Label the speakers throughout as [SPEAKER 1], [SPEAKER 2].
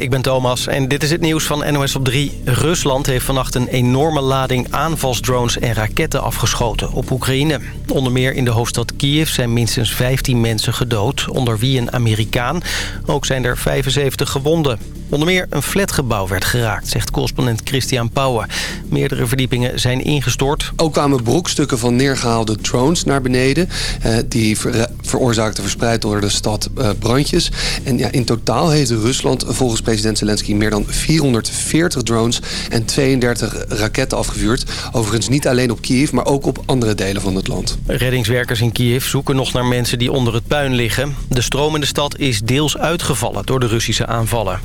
[SPEAKER 1] ik ben Thomas en dit is het nieuws van NOS op 3. Rusland heeft vannacht een enorme lading aanvalsdrones en raketten afgeschoten op Oekraïne. Onder meer in de hoofdstad Kiev zijn minstens 15 mensen gedood, onder wie een Amerikaan. Ook zijn er 75 gewonden. Onder meer een flatgebouw werd geraakt, zegt correspondent Christian Pauwen. Meerdere verdiepingen zijn ingestort.
[SPEAKER 2] Ook kwamen brokstukken van neergehaalde drones naar beneden. Eh, die ver veroorzaakten verspreid door de stad eh, brandjes. En ja, in totaal heeft Rusland volgens president Zelensky... meer dan 440 drones en 32 raketten afgevuurd. Overigens niet alleen op Kiev, maar ook op andere delen van het land.
[SPEAKER 1] Reddingswerkers in Kiev zoeken nog naar mensen die onder het puin liggen. De stroom in de stad is deels uitgevallen door de Russische aanvallen.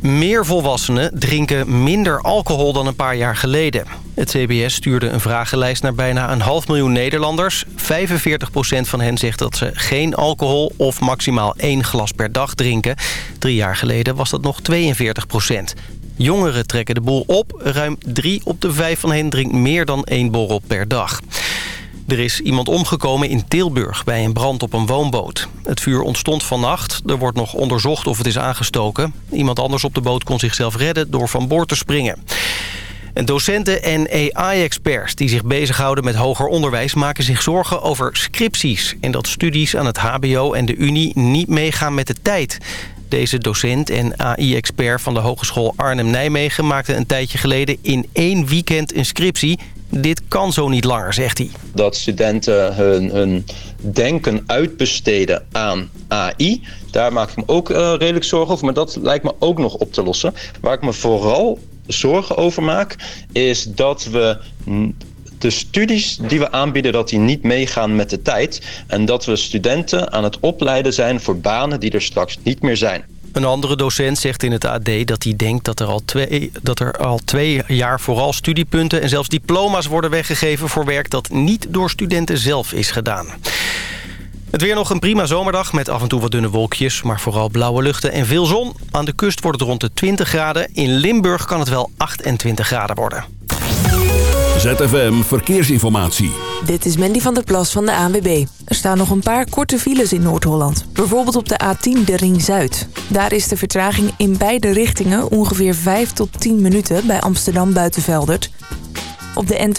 [SPEAKER 1] Meer volwassenen drinken minder alcohol dan een paar jaar geleden. Het CBS stuurde een vragenlijst naar bijna een half miljoen Nederlanders. 45% van hen zegt dat ze geen alcohol of maximaal één glas per dag drinken. Drie jaar geleden was dat nog 42% Jongeren trekken de boel op. Ruim drie op de vijf van hen drinkt meer dan één borrel per dag. Er is iemand omgekomen in Tilburg bij een brand op een woonboot. Het vuur ontstond vannacht. Er wordt nog onderzocht of het is aangestoken. Iemand anders op de boot kon zichzelf redden door van boord te springen. En docenten en AI-experts die zich bezighouden met hoger onderwijs... maken zich zorgen over scripties... en dat studies aan het hbo en de unie niet meegaan met de tijd. Deze docent en AI-expert van de Hogeschool Arnhem-Nijmegen... maakte een tijdje geleden in één weekend een scriptie dit kan zo niet langer, zegt hij.
[SPEAKER 3] Dat studenten hun, hun denken uitbesteden aan AI. Daar maak ik me ook uh, redelijk zorgen over. Maar dat lijkt me ook nog op te lossen. Waar ik me vooral zorgen over maak... is dat we de studies die we aanbieden, dat die niet meegaan met de tijd. En dat we studenten aan het opleiden zijn voor banen die er straks niet meer zijn.
[SPEAKER 1] Een andere docent zegt in het AD dat hij denkt dat er al twee, dat er al twee jaar vooral studiepunten en zelfs diploma's worden weggegeven voor werk dat niet door studenten zelf is gedaan. Het weer nog een prima zomerdag met af en toe wat dunne wolkjes... maar vooral blauwe luchten en veel zon. Aan de kust wordt het rond de 20 graden. In Limburg kan het wel 28 graden worden.
[SPEAKER 4] ZFM Verkeersinformatie.
[SPEAKER 5] Dit is Mandy van der Plas van de ANWB. Er staan nog een paar korte files in Noord-Holland. Bijvoorbeeld op de A10 de Ring Zuid. Daar is de vertraging in beide richtingen ongeveer 5 tot 10 minuten bij Amsterdam Buitenveldert. Op de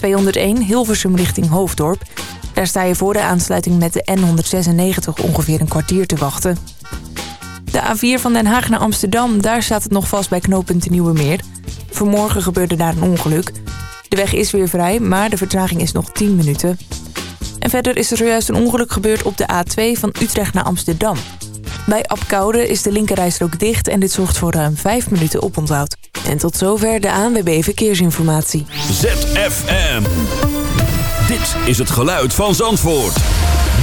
[SPEAKER 5] N201 Hilversum richting Hoofddorp. Daar sta je voor de aansluiting met de N196 ongeveer een kwartier te wachten. De A4 van Den Haag naar Amsterdam, daar staat het nog vast bij knooppunt Nieuwe Meer. Vanmorgen gebeurde daar een ongeluk. De weg is weer vrij, maar de vertraging is nog 10 minuten. En verder is er zojuist een ongeluk gebeurd op de A2 van Utrecht naar Amsterdam. Bij Apkoude is de linkerrijstrook dicht en dit zorgt voor ruim 5 minuten oponthoud. En tot zover de ANWB Verkeersinformatie.
[SPEAKER 4] ZFM. Dit is het geluid van Zandvoort.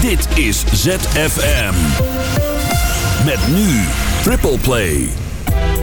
[SPEAKER 4] Dit is ZFM. Met nu Triple Play.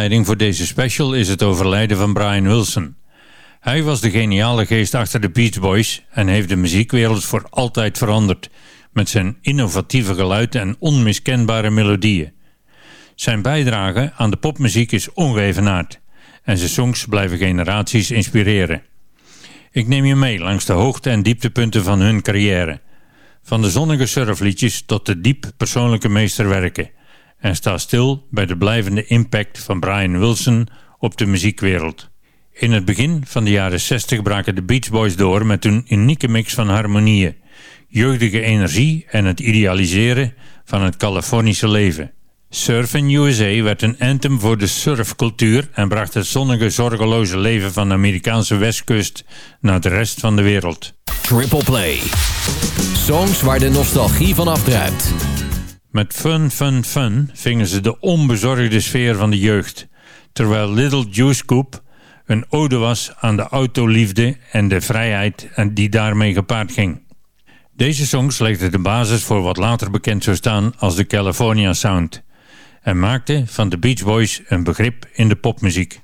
[SPEAKER 6] Aanleiding voor deze special is het overlijden van Brian Wilson. Hij was de geniale geest achter de Beach Boys en heeft de muziekwereld voor altijd veranderd met zijn innovatieve geluid en onmiskenbare melodieën. Zijn bijdrage aan de popmuziek is ongeëvenaard en zijn songs blijven generaties inspireren. Ik neem je mee langs de hoogte- en dieptepunten van hun carrière. Van de zonnige surfliedjes tot de diep persoonlijke meesterwerken. En sta stil bij de blijvende impact van Brian Wilson op de muziekwereld. In het begin van de jaren 60 braken de Beach Boys door met een unieke mix van harmonieën, jeugdige energie en het idealiseren van het Californische leven. Surf in USA werd een anthem voor de surfcultuur en bracht het zonnige, zorgeloze leven van de Amerikaanse westkust naar de rest van de wereld.
[SPEAKER 7] Triple Play. Songs waar de nostalgie van afdruipt.
[SPEAKER 6] Met Fun Fun Fun vingen ze de onbezorgde sfeer van de jeugd, terwijl Little Juice Scoop een ode was aan de autoliefde en de vrijheid die daarmee gepaard ging. Deze songs legden de basis voor wat later bekend zou staan als de California Sound en maakte van de Beach Boys een begrip in de popmuziek.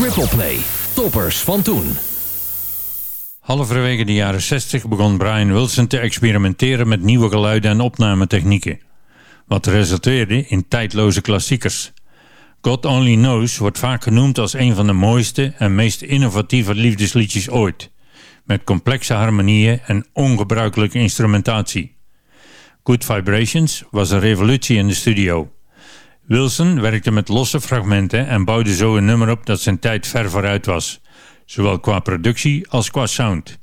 [SPEAKER 7] Triple Play. Toppers van toen.
[SPEAKER 6] Halverwege de jaren 60 begon Brian Wilson te experimenteren met nieuwe geluiden en opnametechnieken. Wat resulteerde in tijdloze klassiekers. God Only Knows wordt vaak genoemd als een van de mooiste en meest innovatieve liefdesliedjes ooit. Met complexe harmonieën en ongebruikelijke instrumentatie. Good Vibrations was een revolutie in de studio. Wilson werkte met losse fragmenten en bouwde zo een nummer op dat zijn tijd ver vooruit was. Zowel qua productie als qua sound.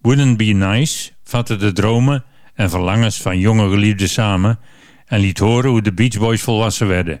[SPEAKER 6] Wouldn't Be Nice vatte de dromen en verlangens van jonge geliefden samen en liet horen hoe de Beach Boys volwassen werden.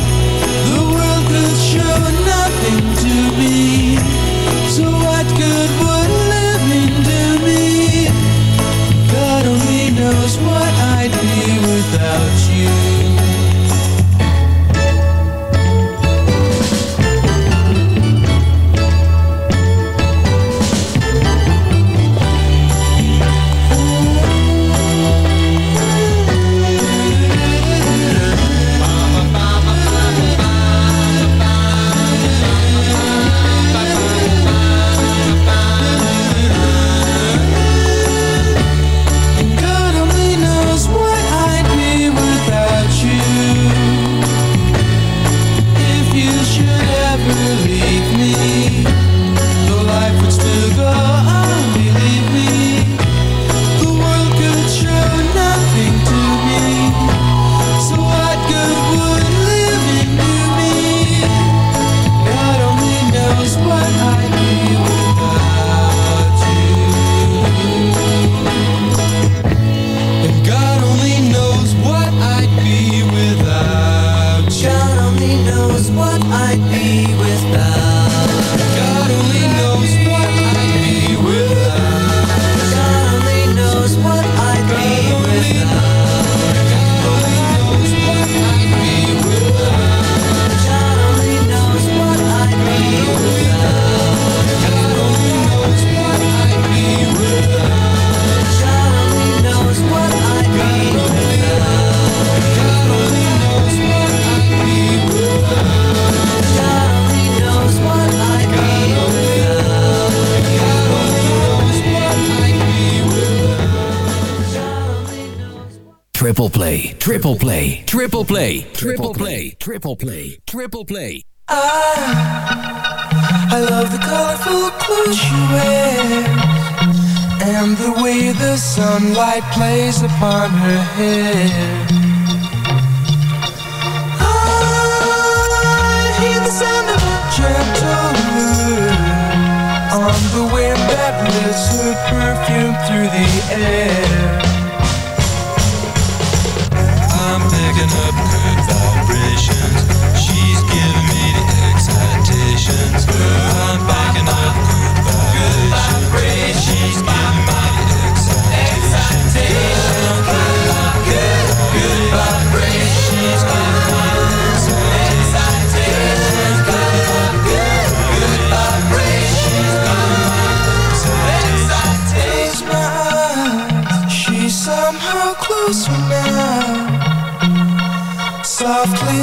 [SPEAKER 7] Triple Play. Triple Play. Triple Play. Triple Play. I
[SPEAKER 8] I love the colorful clothes she wears and the way the sunlight plays upon her hair. I hear the sound of a gentle on the wind that lifts her perfume through the air. looking up good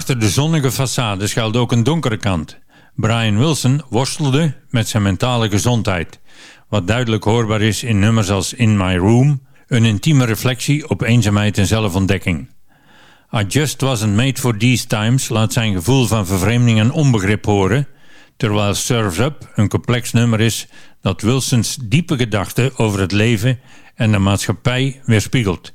[SPEAKER 6] Achter de zonnige façade schuilt ook een donkere kant. Brian Wilson worstelde met zijn mentale gezondheid, wat duidelijk hoorbaar is in nummers als In My Room, een intieme reflectie op eenzaamheid en zelfontdekking. I Just Wasn't Made For These Times laat zijn gevoel van vervreemding en onbegrip horen, terwijl Serves Up een complex nummer is dat Wilsons diepe gedachten over het leven en de maatschappij weerspiegelt.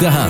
[SPEAKER 8] De Haan.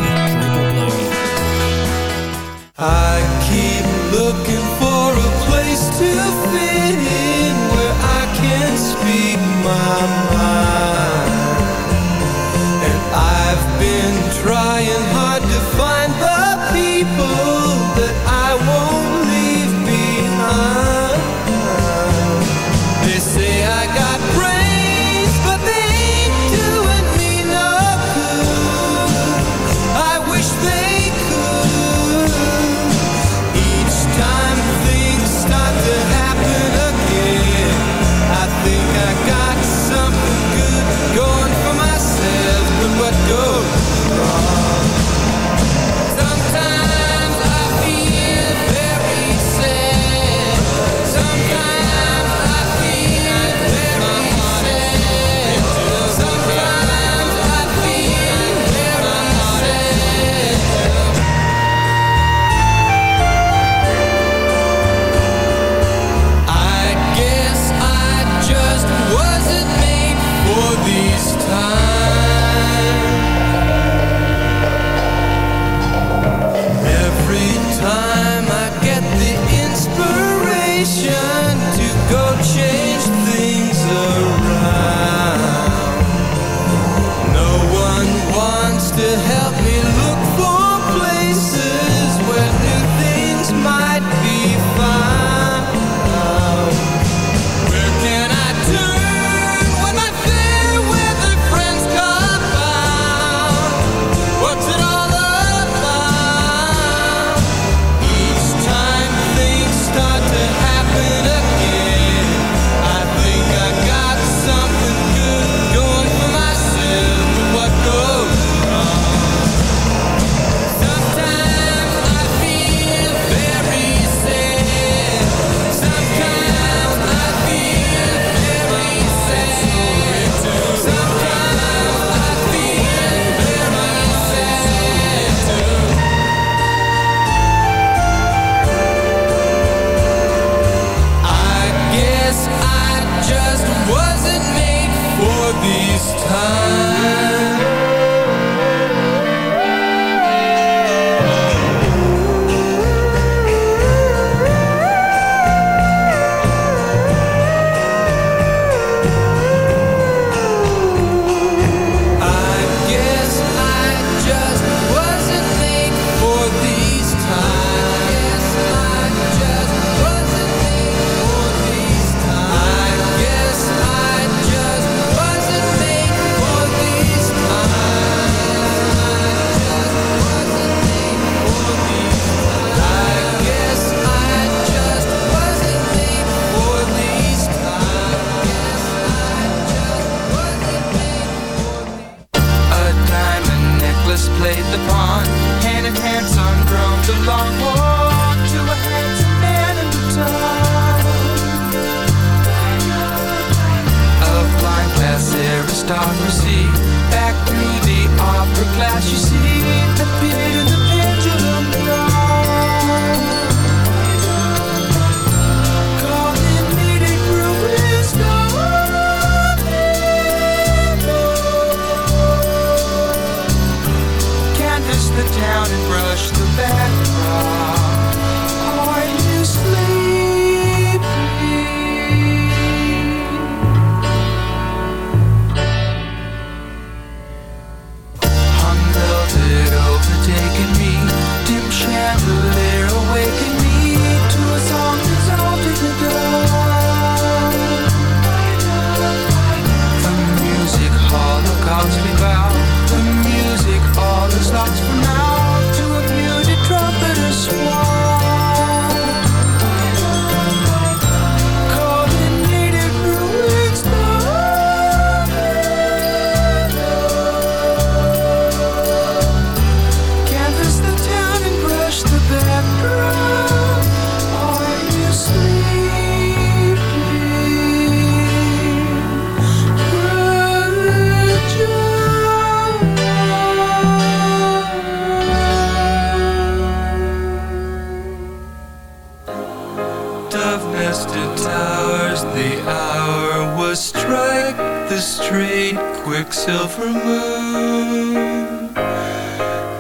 [SPEAKER 8] Quicksilver moon.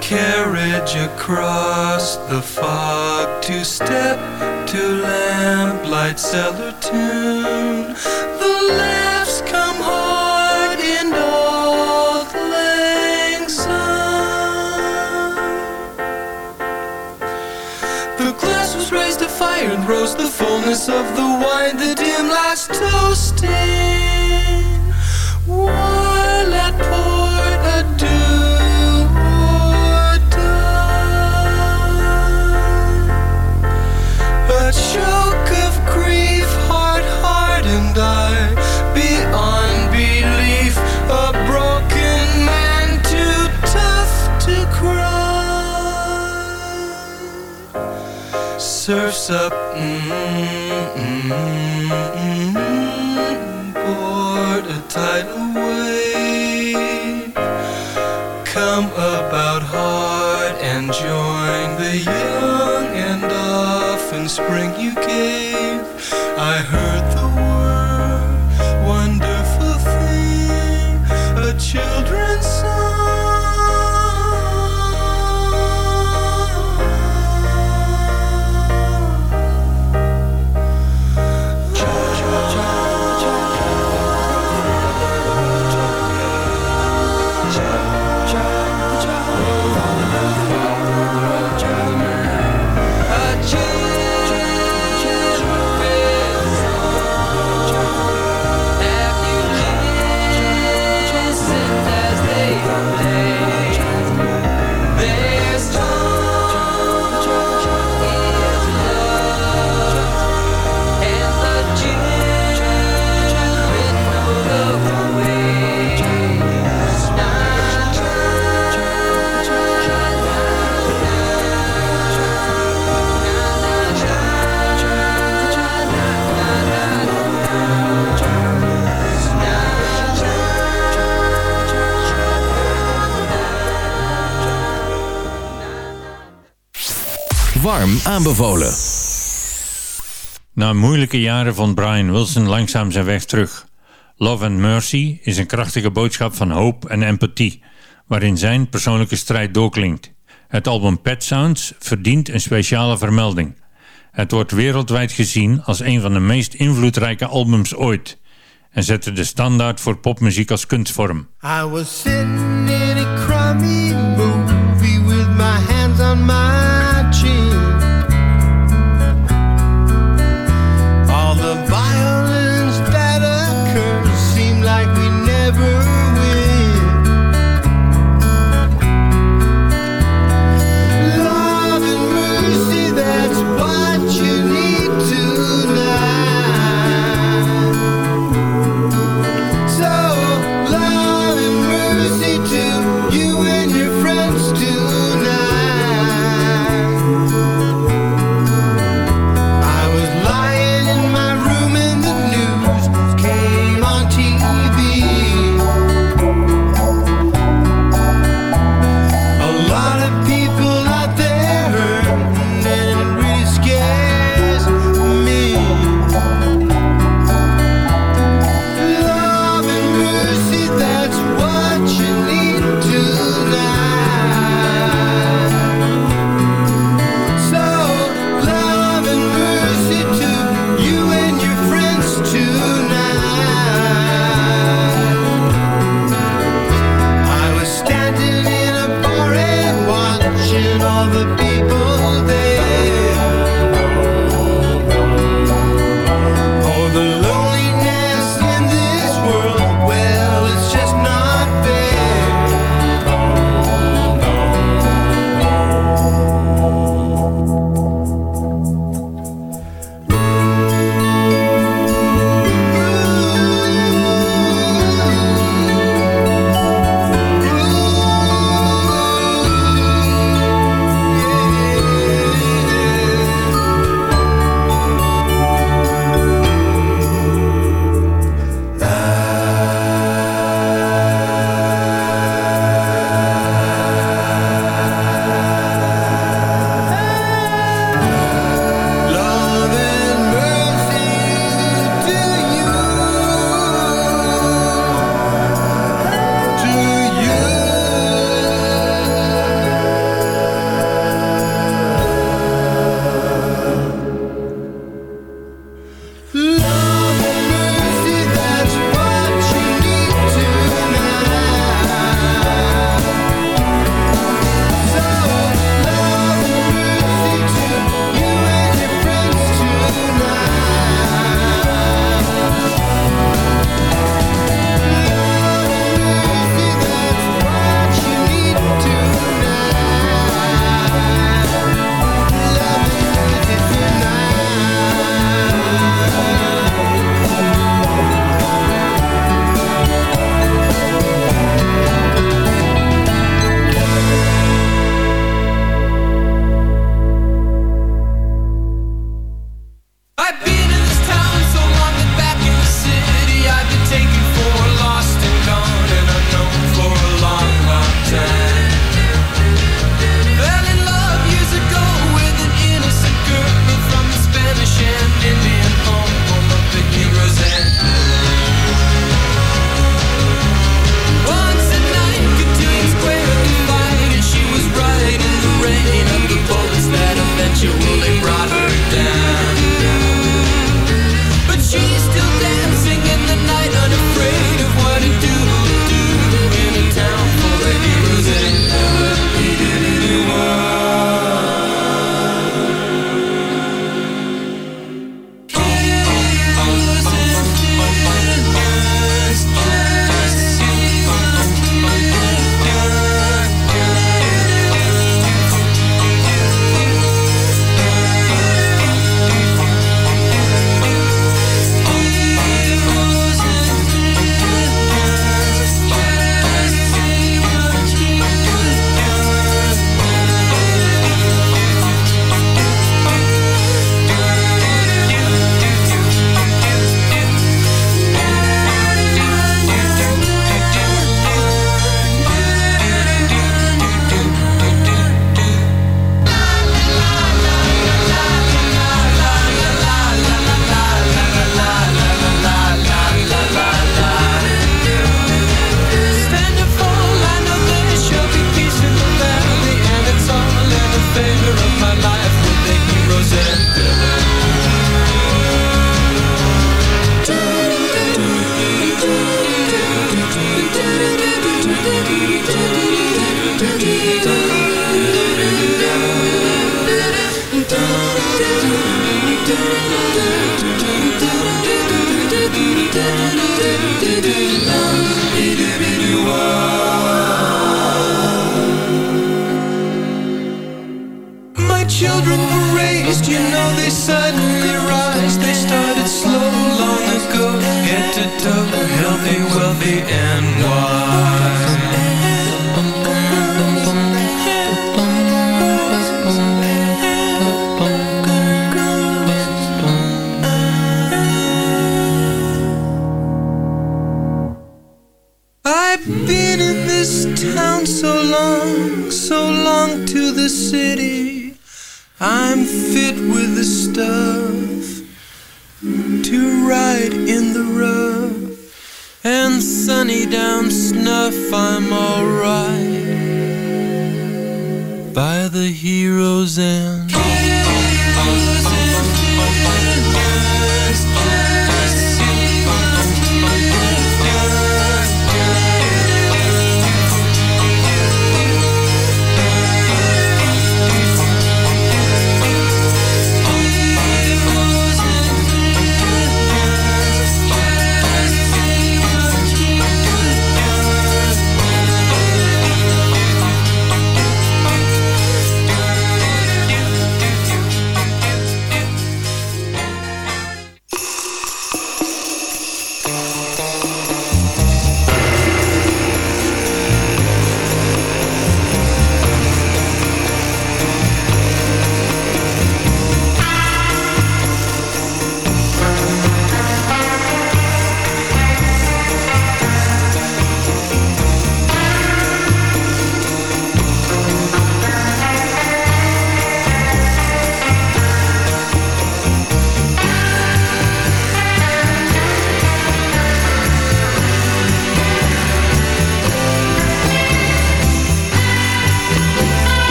[SPEAKER 8] Carriage across the fog to step to lamplight cellar tune. The laughs come hard in old lang. The glass was raised to fire and rose the fullness of the wine, the dim lights toasting. Surfs up, board a tidal wave. Come about hard and join the young and often spring you gave. I heard
[SPEAKER 9] aanbevolen.
[SPEAKER 6] Na moeilijke jaren vond Brian Wilson langzaam zijn weg terug. Love and Mercy is een krachtige boodschap van hoop en empathie, waarin zijn persoonlijke strijd doorklinkt. Het album Pet Sounds verdient een speciale vermelding. Het wordt wereldwijd gezien als een van de meest invloedrijke albums ooit en zette de standaard voor popmuziek als kunstvorm.
[SPEAKER 10] I was sitting in a crummy movie with my hands on my chin.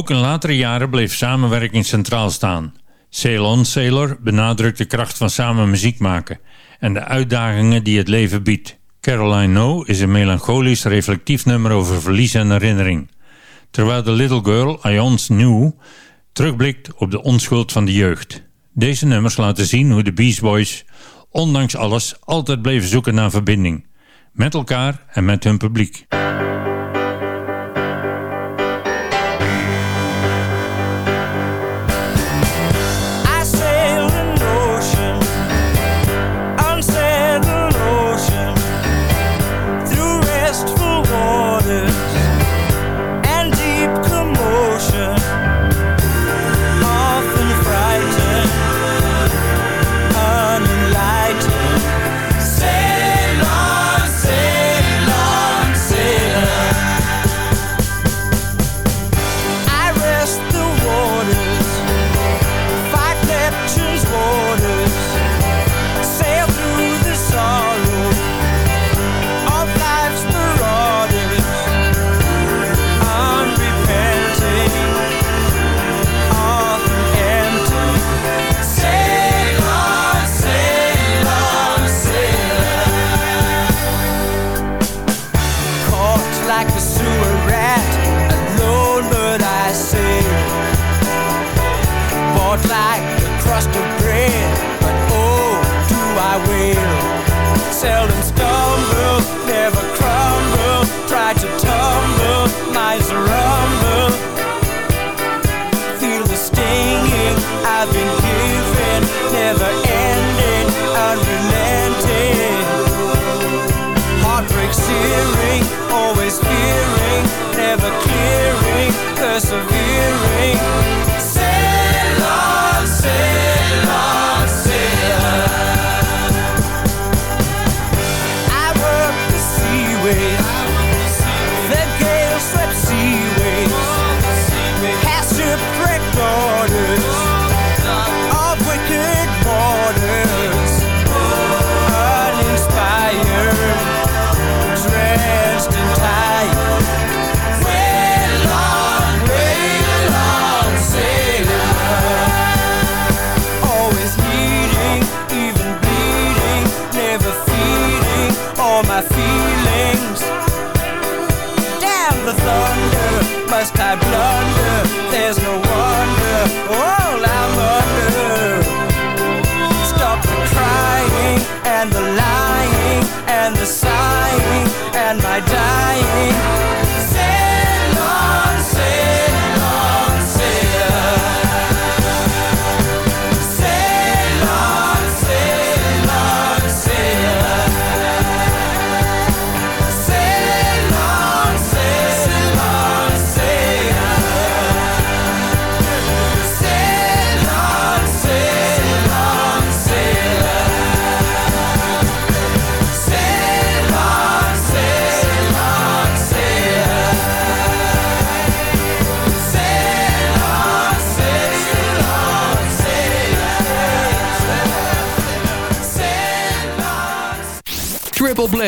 [SPEAKER 6] Ook in latere jaren bleef samenwerking centraal staan. Ceylon Sailor benadrukt de kracht van samen muziek maken en de uitdagingen die het leven biedt. Caroline No is een melancholisch reflectief nummer over verlies en herinnering. Terwijl de Little Girl I Once Knew terugblikt op de onschuld van de jeugd. Deze nummers laten zien hoe de Beast Boys, ondanks alles, altijd bleven zoeken naar verbinding. Met elkaar en met hun publiek.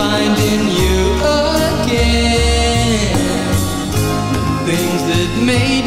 [SPEAKER 11] finding you again. Things that made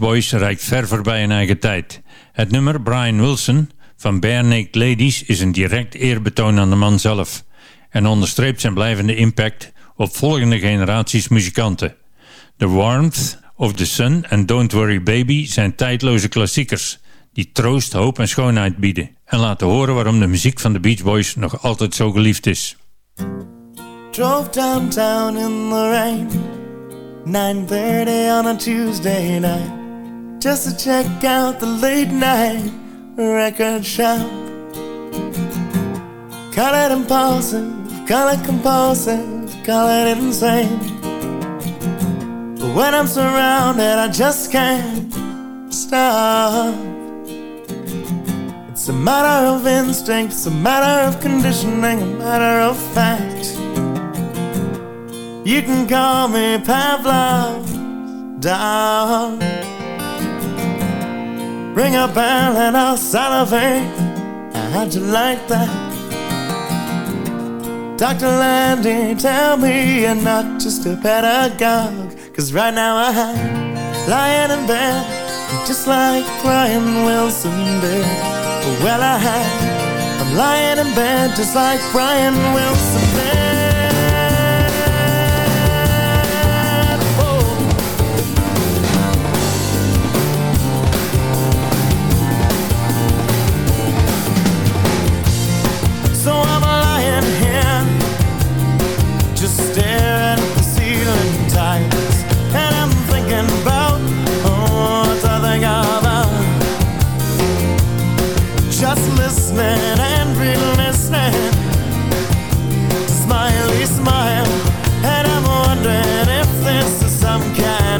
[SPEAKER 6] Boys reikt ver voorbij hun eigen tijd. Het nummer Brian Wilson van Bare Naked Ladies is een direct eerbetoon aan de man zelf en onderstreept zijn blijvende impact op volgende generaties muzikanten. The Warmth of the Sun en Don't Worry Baby zijn tijdloze klassiekers die troost, hoop en schoonheid bieden en laten horen waarom de muziek van de Beach Boys nog altijd zo geliefd is.
[SPEAKER 12] Drove downtown in the rain 9.30 on a Tuesday night Just to check out the late night record shop. Call it impulsive, call it compulsive, call it insane. But when I'm surrounded I just can't stop. It's a matter of instinct, it's a matter of conditioning, a matter of fact. You can call me Pavlov's dog. Ring a bell and I'll salivate. How'd you like that? Dr. Landy, tell me you're not just a pedagogue. Cause right now I'm lying in bed, just like Brian Wilson did. Well, I, I'm lying in bed, just like Brian Wilson did.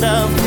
[SPEAKER 12] Kind of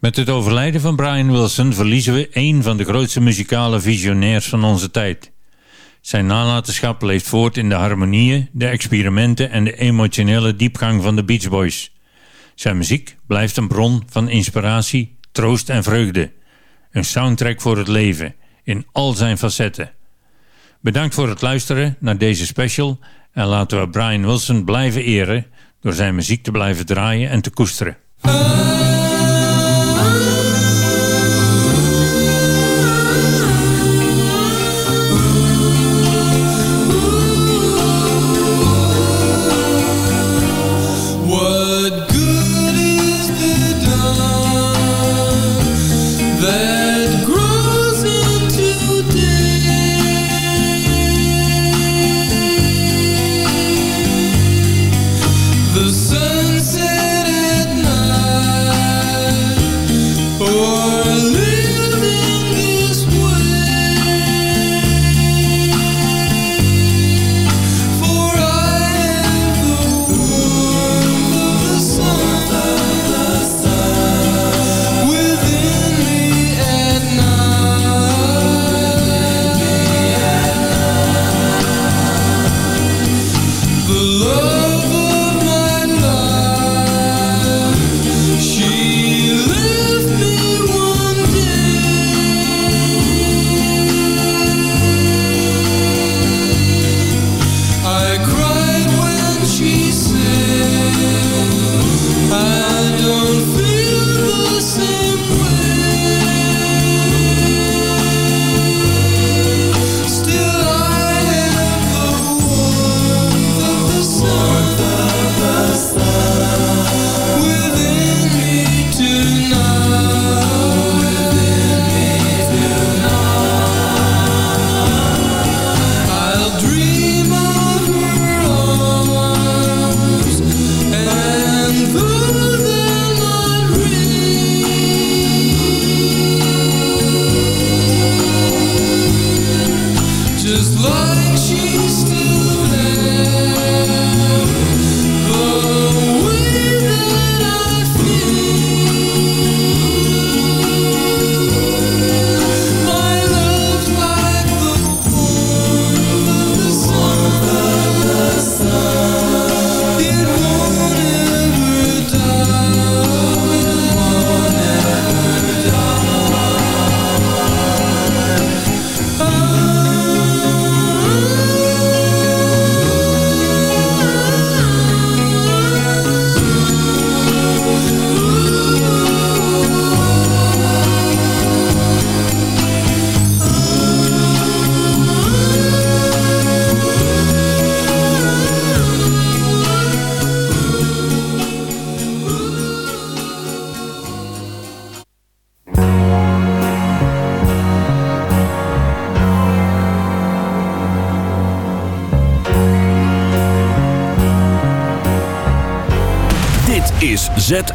[SPEAKER 8] Met het overlijden van Brian Wilson verliezen we een van de grootste muzikale visionairs van onze tijd. Zijn nalatenschap leeft voort in de harmonieën, de experimenten en de emotionele diepgang van de Beach Boys. Zijn muziek blijft een bron van inspiratie, troost en vreugde. Een soundtrack voor het leven, in al zijn facetten. Bedankt voor het luisteren naar deze special en laten we Brian Wilson blijven eren door zijn muziek te blijven draaien en te koesteren.